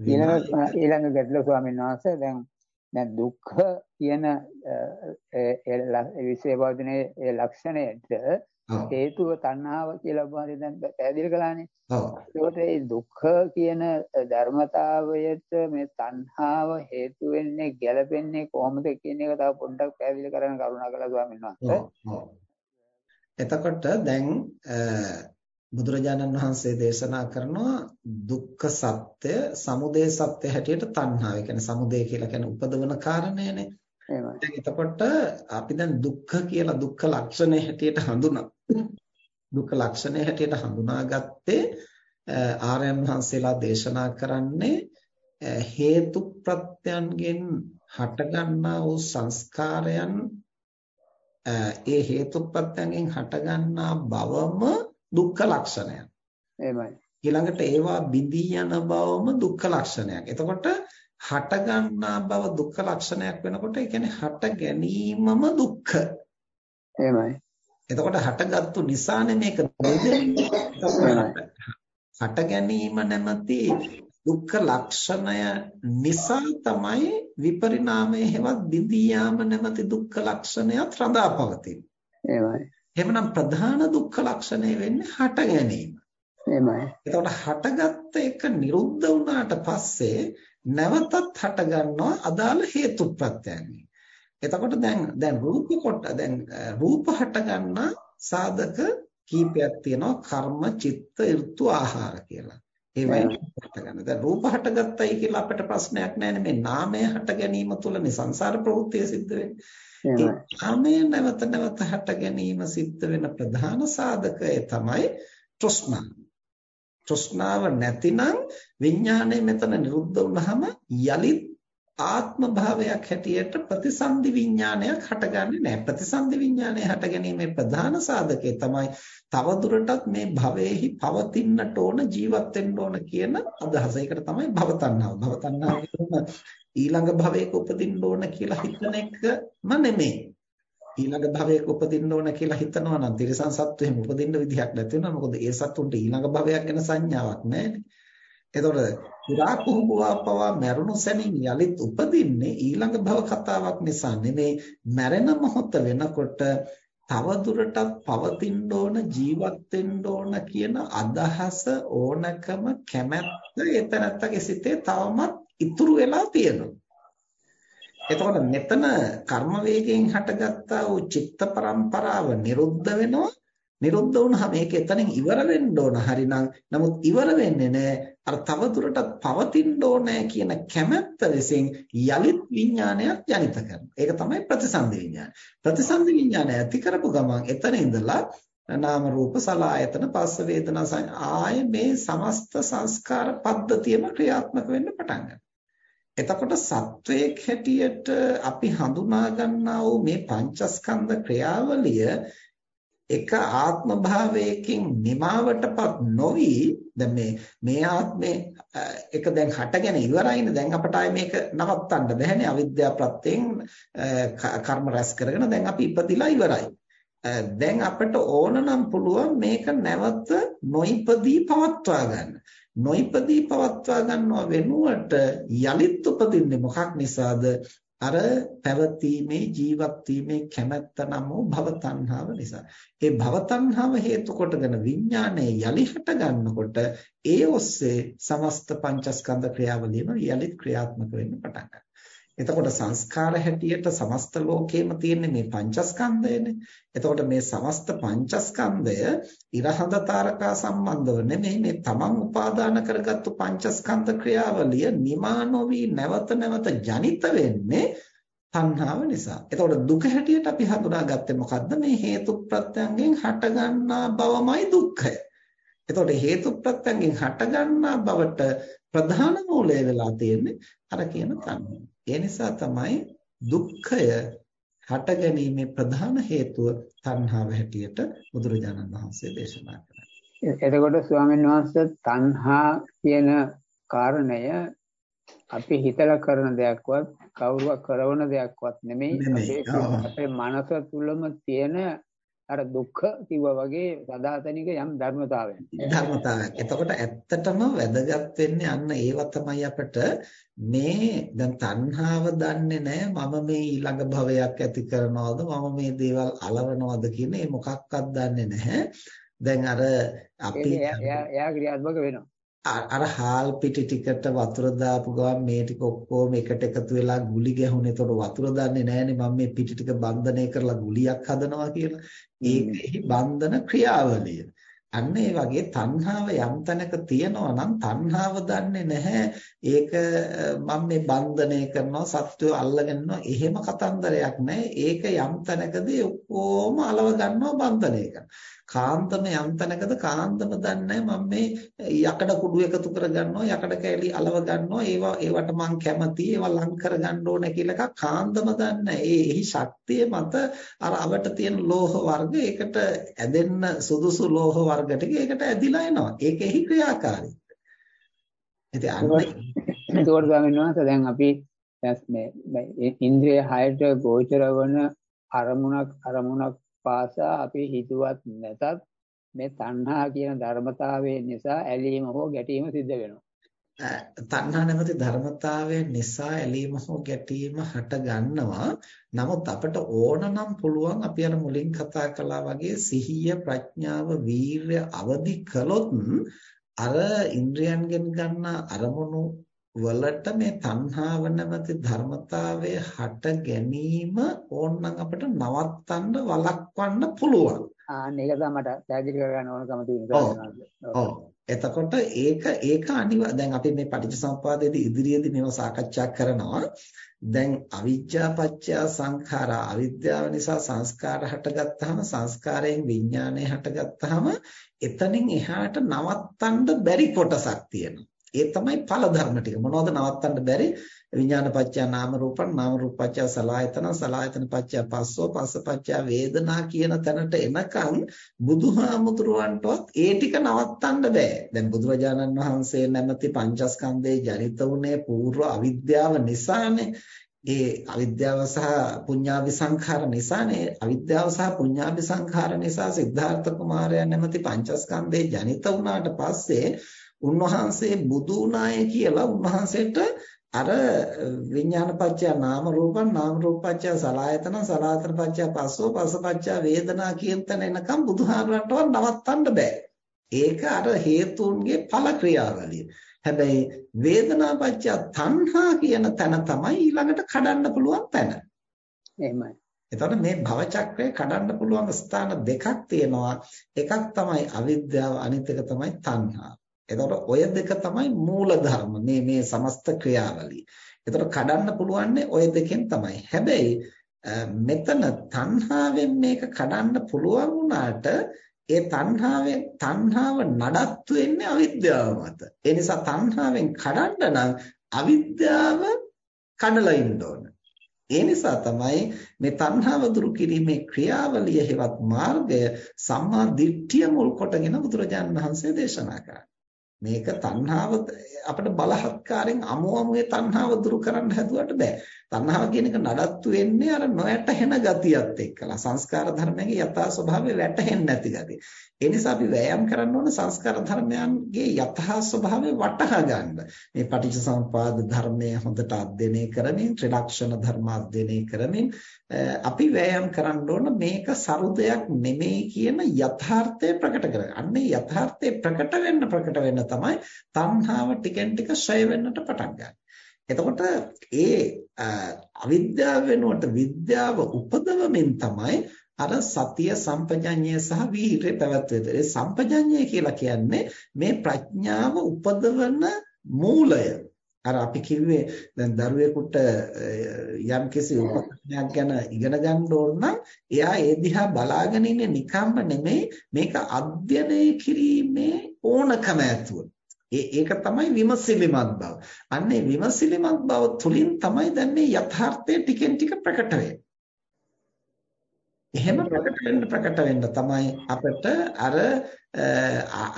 ඊළඟ ඊළඟ ගැටලුව ස්වාමීන් වහන්සේ දැන් දැන් දුක්ඛ කියන ඒ විශේෂවදිනේ ඒ ලක්ෂණයට හේතුව තණ්හාව කියලා බාරි දැන් පැහැදිලි කළානේ. ඔව්. ඒකට මේ දුක්ඛ කියන ධර්මතාවයට මේ තණ්හාව හේතු වෙන්නේ ගැළපෙන්නේ කොහොමද කියන එක තව පොඩ්ඩක් පැහැදිලි කරන්න කරුණාකරලා ස්වාමීන් වහන්සේ. එතකොට දැන් බුදුරජාණන් වහන්සේ දේශනා කරනවා දුක්ඛ සත්‍ය, සමුදය සත්‍ය හැටියට තණ්හාව. ඒ කියන්නේ සමුදය කියලා කියන්නේ උපදවන කාරණයනේ. එහෙමයි. එතකොට අපි දැන් දුක්ඛ කියලා දුක්ඛ ලක්ෂණය හැටියට හඳුනා. දුක්ඛ ලක්ෂණය හැටියට හඳුනාගත්තේ ආර්යයන් වහන්සේලා දේශනා කරන්නේ හේතු ප්‍රත්‍යයන්ගෙන් හටගන්නා වූ සංස්කාරයන් ඒ හේතුප්‍රත්‍යයෙන් හටගන්නා බවම දුක්ඛ ලක්ෂණයක්. එහෙමයි. ඊළඟට ඒවා බිඳී යන බවම දුක්ඛ ලක්ෂණයක්. එතකොට හටගන්නා බව දුක්ඛ ලක්ෂණයක් වෙනකොට ඒ කියන්නේ හට ගැනීමම දුක්ඛ. එහෙමයි. එතකොට හටගත්තු නිසානේ මේක හට ගැනීම නැමැති දුක්ඛ ලක්ෂණය නිසා තමයි විපරිණාමය හෙවත් බිඳී යාම නැමැති දුක්ඛ ලක්ෂණයත් රඳා පවතින්නේ. එහෙමයි. එහෙමනම් ප්‍රධාන දුක්ඛ ලක්ෂණය වෙන්නේ හට ගැනීම. එහෙමයි. එතකොට හටගත්ත එක නිරුද්ධ වුණාට පස්සේ නැවතත් හට ගන්නවා අදාළ හේතු ප්‍රත්‍යයෙන්. එතකොට දැන් දැන් රූප කොට දැන් රූප හට ගන්නා සාධක කීපයක් තියෙනවා කර්ම චිත්ත ඍතු ආහාර කියලා. ඒවයින් හට ගන්න. දැන් රූප හටගත්තයි කියලා අපිට ප්‍රශ්නයක් නැහැ මේ නාමය හට ගැනීම තුළනේ සංසාර ප්‍රවෘත්තිය සිද්ධ වෙන්නේ. නාමය නැවත නැවත හට ගැනීම සිද්ධ වෙන ප්‍රධාන සාධකය තමයි තෘෂ්ණාව. තෘෂ්ණාව නැතිනම් විඥාණය මෙතන නිරුද්ධ වුනහම යලිත් ආත්ම භාවයක් හැටියට ප්‍රතිසන්දි විඥානයක් හටගන්නේ නැහැ. ප්‍රතිසන්දි විඥානය හට ගැනීමේ ප්‍රධාන සාධකය තමයි තවදුරටත් මේ භවයේහි පවතින්නට ඕන ජීවත් වෙන්න ඕන කියන අදහස. ඒකට තමයි භවතණ්හාව. භවතණ්හාව කියන්නේ ඊළඟ භවයක උපදින්න ඕන කියලා හිතන එකම නෙමෙයි. ඊළඟ භවයක උපදින්න ඕන කියලා හිතනවා නම් තිරසන් සත්තු එහෙම උපදින්න විදිහක් නැති වෙනවා. මොකද ඒ සත්තුන්ට ඊළඟ භවයක් ගැන සංඥාවක් නැහැ. එතකොට පුරා කුහුඹුවා පවා මැරුණු සැනින් යලිත් උපදින්නේ ඊළඟ භව කතාවක් නිසා නෙමේ මැරෙන මොහොත වෙනකොට තව දුරටත් පවතින්න ඕන ජීවත් වෙන්න ඕන කියන අදහස ඕනකම කැමැත්ත එතනත්තගේ සිතේ තවමත් ඉතුරු වෙලා තියෙනවා. එතකොට මෙතන කර්ම වේගයෙන් හටගත්තා වූ චිත්ත පරම්පරාව නිරුද්ධ වෙනවා නිරුද්ධ වුණාම මේක එතනින් ඉවර වෙන්න ඕන හරිනම් නමුත් ඉවර වෙන්නේ නැහැ අර තව දුරටත් පවතින්න ඕනේ කියන කැමැත්ත විසින් යලිත් විඥානයක් ජනිත කරනවා. ඒක තමයි ප්‍රතිසන්දි විඥානය. ප්‍රතිසන්දි විඥානය ඇති කරපු ගමන් එතන ඉඳලා නාම රූප සලආයතන පස්ස වේදනා ආයේ මේ සමස්ත සංස්කාර පද්ධතියම ක්‍රියාත්මක වෙන්න පටන් ගන්නවා. එතකොට සත්වයක් හැටියට අපි හඳුනා ගන්නා වූ මේ පංචස්කන්ධ ක්‍රියාවලිය එක ආත්ම භාවයකින් නිමාවටපත් නොවි දැන් මේ මේ ආත්මේ එක දැන් හටගෙන ඉවරයිනේ දැන් අපට ආයේ මේක නවත්තන්න බැහැනේ අවිද්‍යාව ප්‍රත්‍යයෙන් කර්ම රැස් කරගෙන දැන් අපි ඉපදිලා ඉවරයි. දැන් අපිට ඕන නම් පුළුවන් මේක නැවත නොයිපදී පවත්වා ගන්න. නොයිපදී පවත්වා ගන්නව වෙනුවට යලිත් උපදින්නේ මොකක් නිසාද? අර පැවතීමේ ජීවත් වීමේ කැමැත්ත නම් වූ භව තණ්හාව නිසා. ඒ භව තණ්හාව හේතු කොටගෙන විඥානයේ යලි හට ගන්නකොට ඒ ඔස්සේ සමස්ත පංචස්කන්ධ ක්‍රියාවලියම යලිත් ක්‍රියාත්මක වෙන්න පටන් ගන්නවා. එතකොට සංස්කාර හැටියට සමස්ත ලෝකේම තියෙන මේ පංචස්කන්ධයනේ. එතකොට මේ සමස්ත පංචස්කන්ධය ඉරහඳ තාරකා සම්බන්ධව නෙමෙයි මේ තමන් උපාදාන කරගත්තු පංචස්කන්ධ ක්‍රියාවලිය නිමා නොවි නැවත නැවත ජනිත වෙන්නේ තණ්හාව නිසා. එතකොට දුක හැටියට අපි හඳුනාගත්තේ මොකද්ද? මේ හේතු ප්‍රත්‍යයෙන් හටගන්නා බවමයි දුක්ඛය. එතකොට හේතු ප්‍රත්‍යයෙන් හටගන්නා බවට ප්‍රධාන මූලය වෙලා තියෙන්නේ අර කියන තණ්හාව. ඒ නිසා තමයි දුක්ඛය හට ගැනීමේ ප්‍රධාන හේතුව තණ්හාව හැටියට බුදුරජාණන් වහන්සේ දේශනා කළා. එතකොට ස්වාමීන් වහන්සේ තණ්හා කියන කාරණය අපි හිතලා කරන දෙයක්වත් කවුරුවක් කරන දෙයක්වත් නෙමෙයි. අපේ මනස තුලම තියෙන අර දුක්ඛ කිව්වා වගේ සදාතනික යම් ධර්මතාවයක්. ධර්මතාවයක්. එතකොට ඇත්තටම වැදගත් වෙන්නේ අන්න ඒව තමයි අපිට මේ දැන් තණ්හාව දන්නේ නැහැ මම මේ ඊළඟ භවයක් ඇති කරනවද මම මේ දේවල් අලවනවද කියන මේ මොකක්වත් දන්නේ නැහැ. දැන් අර අපි එයා ක්‍රියාත්මක වෙනවා. අර හාල් පිටි ටිකට වතුර දාපු ගමන් මේ ටික ඔක්කොම එකට එකතු වෙලා ගුලි ගැහුනේ. ඒතකොට වතුර දන්නේ නැහනේ මම මේ පිටි ටික බන්ධනය කරලා ගුලියක් හදනවා කියලා. ඒකෙහි බන්ධන ක්‍රියාවලිය. අන්න ඒ වගේ තණ්හාව යම් තැනක තියෙනවා නම් තණ්හාව දන්නේ නැහැ ඒක මම මේ බන්ධනය කරනවා සත්‍යය අල්ලගෙන එහෙම කතන්දරයක් නැහැ ඒක යම් තැනකදී ඔක්කොම අලව ගන්නවා බන්ධනය කරනවා කාන්තම යම් තැනකද කාන්තම දන්නේ මම මේ යකඩ කුඩු එකතු කරගන්නවා යකඩ කෑලි අලව ගන්නවා. ඒවා ඒවට මං කැමති ඒවා ලං කරගන්න ඕන කියලා එකක් කාන්තම දන්නේ ඒ එහි ශක්තිය මත අර අවට තියෙන ලෝහ වර්ග ඒකට ඇදෙන්න සුදුසු ලෝහ වර්ග ටික ඒකට ඇදිලා එනවා. ඒකෙහි ක්‍රියාකාරීත්වය ඉතින් අන්න ඒකෝට ස්වාමීන් වහන්සේ දැන් අපි මේ ඉන්ද්‍රිය හයට ගෝචර වන අරමුණක් අරමුණක් පාසා අපි හිතුවත් නැතත් මේ තණ්හා කියන ධර්මතාවය නිසා ඇලීම හෝ ගැටීම සිද්ධ වෙනවා. තණ්හා නැමැති ධර්මතාවය නිසා ඇලීම හෝ ගැටීම හට ගන්නවා. නමුත් අපට ඕන නම් පුළුවන් අපි අර මුලින් කතා කළා වගේ සිහිය ප්‍රඥාව වීරය අවදි කළොත් අර ඉන්ද්‍රයන්ගෙන් ගන්න අරමුණු වලට මේ තණ්හාව නැමැති ධර්මතාවය හට ගැනීම ඕනනම් අපිට නවත්තන්න වළක්වන්න පුළුවන්. ආන්න ඒක තමයි මට පැහැදිලි කරගන්න ඕනකම තියෙනවා. එතකොට ඒක ඒක අනිවා දැන් අපි මේ පටිච්චසමුපාදයේදී ඉදිරියේදී මේව සාකච්ඡා කරනවා. දැන් අවිජ්ජා පත්‍ය සංඛාරා අවිද්‍යාව නිසා සංස්කාර හටගත්තාම සංස්කාරයෙන් විඥානය හටගත්තාම එතනින් එහාට නවත්තන්න බැරි කොටසක් තියෙනවා. ඒ තමයි ඵල ධර්ම ටික. මොනවද නවත්තන්න බැරි? විඥානපච්චය නාම රූපං නාම රූපච්චය සලආයතන සලආයතන පච්චය පස්සෝ පස්ස පච්චය වේදනා කියන තැනට එනකන් බුදුහාමුදුරුවන්ටවත් ඒ ටික නවත්තන්න බෑ. දැන් බුදුරජාණන් වහන්සේ නැමැති පංචස්කන්ධේ ජනිත වුණේ పూర్ව අවිද්‍යාව නිසානේ. ඒ අවිද්‍යාව සහ පුඤ්ඤාභි සංඛාර නිසානේ අවිද්‍යාව සහ පුඤ්ඤාභි සංඛාර නිසා සිද්ධාර්ථ කුමාරයා නැමැති පංචස්කන්ධේ ජනිත වුණාට පස්සේ උන්වහන්සේ බුදු උනාය කියලා උන්වහන්සේට අර විඥානපච්චය නාම රූපං නාම රූපපච්චය සලආයතන සලආයතන පච්චය පස්සෝ පස්සපච්චය වේදනා කියන තැන එනකම් බුදුහාමරන්ටවත් නවත්තන්න බෑ. ඒක අර හේතුන්ගේ ඵල ක්‍රියාවලිය. හැබැයි වේදනාපච්චය තණ්හා කියන තැන තමයි ඊළඟට කඩන්න පුළුවන් තැන. එහෙමයි. එතකොට මේ භව චක්‍රය කඩන්න පුළුවන් ස්ථාන දෙකක් තියෙනවා. එකක් තමයි අවිද්‍යාව අනිත් එක තමයි තණ්හාව. එතකොට ඔය දෙක තමයි මූල ධර්ම මේ මේ සමස්ත ක්‍රියාවලිය. එතකොට කඩන්න පුළුවන්නේ ඔය දෙකෙන් තමයි. හැබැයි මෙතන තණ්හාවෙන් මේක කඩන්න පුළුවන් වුණාට ඒ තණ්හාවෙන් තණ්හාව නඩත්තු වෙන්නේ අවිද්‍යාව මත. ඒ නිසා තණ්හාවෙන් කඩන්න නම් අවිද්‍යාව කඩලා ඉන්න ඕන. ඒ නිසා තමයි මේ තණ්හාව දුරු කිරීමේ ක්‍රියාවලිය හෙවත් මාර්ගය සම්මා දිට්ඨිය මුල් කොටගෙන බුදුරජාණන් වහන්සේ දේශනා කරන්නේ. මේක තණ්හාව අපිට බලහත්කාරයෙන් අමෝමයේ තණ්හාව දුරු කරන්න හැදුවට බෑ. තණ්හාව කියන එක නඩත්තු වෙන්නේ අර නොයැටහෙන ගතියත් එක්කලා. සංස්කාර ධර්මයේ යථා ස්වභාවය වැටහෙන්නේ නැති ගතිය. ඒ නිසා අපි වෑයම් කරන්න ඕන සංස්කාර ධර්මයන්ගේ යථා ස්වභාවය වටහා ගන්න. මේ පටිච්චසමුපාද ධර්මය හොඳට අධ්‍යයනය කරමින්, ත්‍රිලක්ෂණ ධර්ම අධ්‍යයනය කරමින් අපි වෑයම් කරන්න ඕන මේක සරුදයක් නෙමෙයි කියන යථාර්ථය ප්‍රකට කරගන්න. අන්නේ යථාර්ථය ප්‍රකට වෙන්න ප්‍රකට වෙන්න තමයි තණ්හාව ටිකෙන් ටික ඡය වෙන්නට පටන් ගන්නේ. එතකොට ඒ අවිද්‍යාව වෙනුවට විද්‍යාව උපදවමින් තමයි අර සතිය සම්පජඤ්ඤය සහ වීරිය පැවැත්වෙද. ඒ සම්පජඤ්ඤය කියලා කියන්නේ මේ ප්‍රඥාව උපදවන මූලය. අර අපි කිව්වේ දැන් දරුවෙකුට යම් කිසි උපකරණයක් ගැන ඉගෙන ගන්න ඕන නම් එයා ඒ දිහා බලාගෙන ඉන්නේ නිකම්ම නෙමෙයි මේක අධ්‍යයනය කිරීමේ ඕනකම ඇතුව. ඒ ඒක තමයි විමසිලිමත් බව. අන්න ඒ විමසිලිමත් බව තුලින් තමයි දැන් මේ යථාර්ථය ටිකෙන් ටික ප්‍රකට වෙන්නේ. එහෙම ප්‍රකට වෙන්න ප්‍රකට වෙන්න තමයි අපිට අර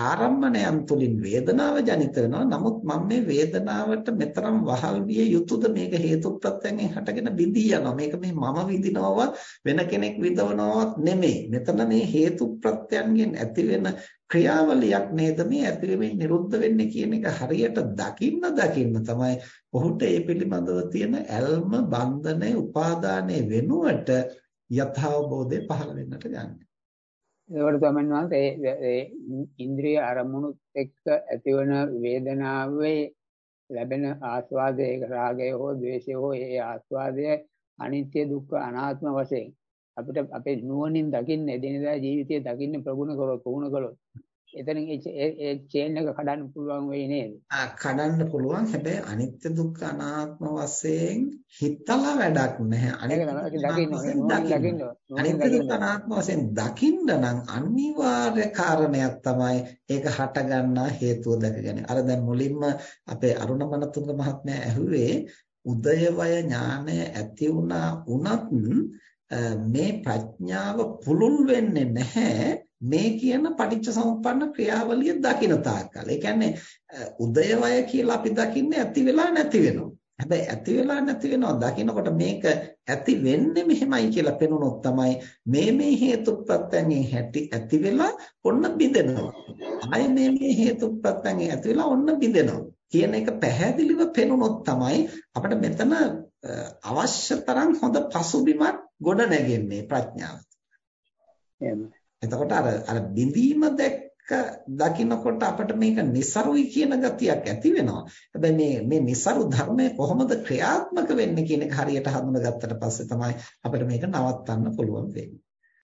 ආරම්මණයන් තුලින් වේදනාව ජනිත වෙනවා. නමුත් මම මේ වේදනාවට මෙතරම් වහල් විය යුතුද මේක හේතුප්‍රත්‍යයෙන් හටගෙන බිඳී යනවා. මේක මේ මම විඳිනවවත් වෙන කෙනෙක් විඳවනවත් නෙමෙයි. මෙතන මේ හේතුප්‍රත්‍යයෙන් ඇතිවෙන ක්‍රියාවලියක් නේද මේ ඇතිවෙමින් නිරුද්ධ වෙන්නේ කියන එක හරියට දකින්න දකින්න තමයි ඔහුට ඒ පිළිබඳව තියෙන ඇල්ම බන්ධනය උපාදානයේ වෙනුවට යථාබෝධය පහළ වෙන්නට ගන්න. ඒකට තමයි වහන්සේ ඒ ඉන්ද්‍රිය අරමුණු එක්ක ඇතිවන වේදනාවේ ලැබෙන ආස්වාදයේ රාගය හෝ ද්වේෂය හෝ ඒ ආස්වාදය අනිත්‍ය දුක්ඛ අනාත්ම වශයෙන් අපිට අපේ නුවණින් දකින්න එදිනෙදා ජීවිතයේ දකින්න ප්‍රගුණ කරොත් පුහුණු කළොත් එතනින් ඒ චේන් එක කඩන්න පුළුවන් වෙයි නේද? ආ කඩන්න පුළුවන්. හැබැයි අනිත්‍ය දුක්ඛ අනාත්ම වශයෙන් හිතලා වැඩක් නැහැ. අනිත්‍ය දුක්ඛ අනාත්ම වශයෙන් දකින්න නම් අනිවාර්ය කාරණයක් තමයි ඒක හටගන්නා හේතුව දැකගන්නේ. අර දැන් මුලින්ම අපේ අරුණමනතුංග මහත්මයා ඇහුවේ උදයවය ඥානය ඇති වුණා උනත් මේ ප්‍රඥාව පුළුල් වෙන්නේ නැහැ මේ කියන පටිච්ච සමුප්පන්න ක්‍රියාවලිය දකින තාක්කල්. ඒ කියන්නේ උදයවය කියලා අපි දකින්නේ ඇති වෙලා නැති වෙනවා. හැබැයි ඇති වෙලා නැති වෙනවා දකිනකොට මේක ඇති වෙන්නේ මෙහෙමයි කියලා පෙනුනොත් තමයි මේ මේ හේතුප්‍රත්‍යයෙන් හැටි ඇති වෙලා ඔන්න බිඳෙනවා. ආය මේ මේ හේතුප්‍රත්‍යයෙන් ඇති වෙලා ඔන්න බිඳෙනවා. කියන එක පැහැදිලිව පෙනුනොත් තමයි අපිට මෙතන අවශ්‍ය තරම් හොඳ පසුබිමක් ගොඩ නැගෙන්නේ ප්‍රඥාව. එහෙමයි. එතකොට අර අර බිඳීම දැක්ක දකින්නකොට අපිට මේක નિસරුයි කියන ගතියක් ඇති වෙනවා. හැබැයි මේ මේ નિસරු ධර්මය කොහොමද ක්‍රියාත්මක වෙන්නේ කියන එක හරියට හඳුනගත්තට පස්සේ තමයි අපිට මේක නවත්තන්න පුළුවන් වෙන්නේ.